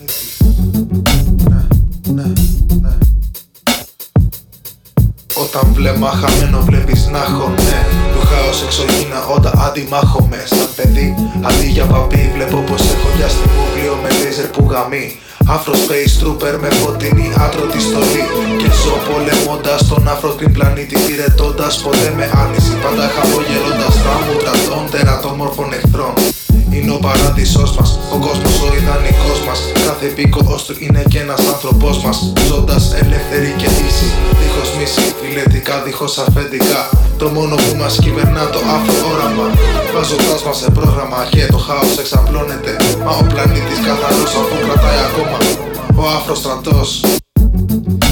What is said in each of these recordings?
Ναι, ναι, ναι. Όταν βλέμμα χαμένο βλέπεις να έχω Το Του χάος εξωγήνα όταν αντιμάχομαι Σαν παιδί αντί για παπί βλέπω πως έχω πιάσει βουβλίο με λέιζερ που γαμεί. Afro Space Trooper με φωτεινή άτρο τη στολή. Και ζω πολεμώντας τον αφρο την πλανήτη Πυρετώντας ποτέ με άνηση. Πάντα χαμογελώντας τα μου Κάθε επίκοδος του είναι και ένας άνθρωπός μας Ζώντας ελεύθερη και ίση, δίχως μίση Φιλετικά, δίχως αφεντικά. Το μόνο που μας κυβερνά το άφρο όραμα Βάζοντάς μας σε πρόγραμμα και το χάος εξαπλώνεται. Μα ο πλανήτης καθαρός αφού κρατάει ακόμα Ο άφρο στρατός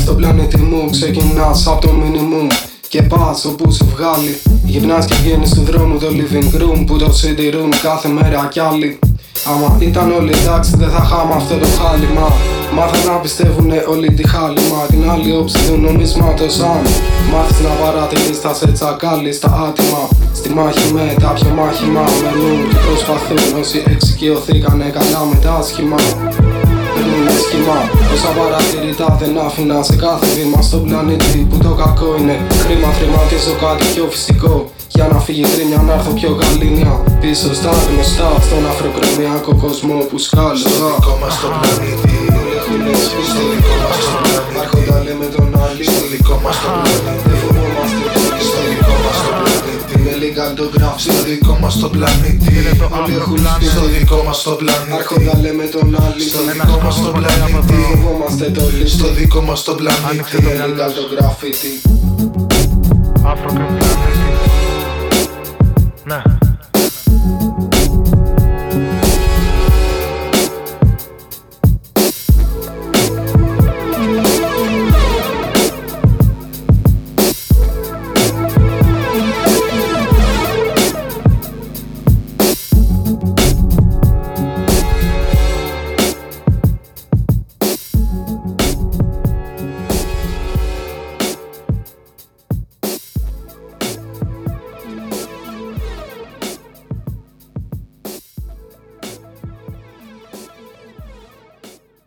Στο πλανήτη μου ξεκινάς από το minimum και πας όπου σου βγάλει. Γυρνάς και βγαίνεις του δρόμου το living room που το συντηρούν κάθε μέρα κι άλλοι Άμα ήταν όλοι εντάξει δεν θα χάμε αυτό το χάλιμα. Μάθα να πιστεύουνε όλοι τη χάλιμα. Την άλλη όψη του νομίσματος αν Μάθεις να παρατηρείς τα σε τσακάλι στα άτιμα. Στη μάχη με τα πιο μάχημα. Μενούν και προσπαθούν όσοι εξοικειωθήκανε καλά με τα άσχημα παίρνουνε σχήμα Όσα παρατηρητά δεν άφηνα σε κάθε βήμα στον πλανήτη που το κακό είναι. Χρήμα θρηματίζω κάτι πιο φυσικό. Για να φύγει τρίμια να έρθω πιο γαλήνια. Πίσω στα γνωστά στον αφροκρεμιακό κόσμο που σκάλωσα Στο δικό μας το πλανήτη. Στο δικό μας το πλανήτη. Άρχοντα λέμε τον άλλη Στο δικό μας το πλανήτη πλανήτη Είναι legal το γράφει Στο δικό μας το πλανήτη. Όλοι έχουν Στο δικό μας το πλανήτη. Άρχοντα λέμε τον άλλη Στο δικό μας το πλανήτη. Φοβόμαστε το Στο λύση δικό μας το πλανήτη. Είναι legal το graffiti African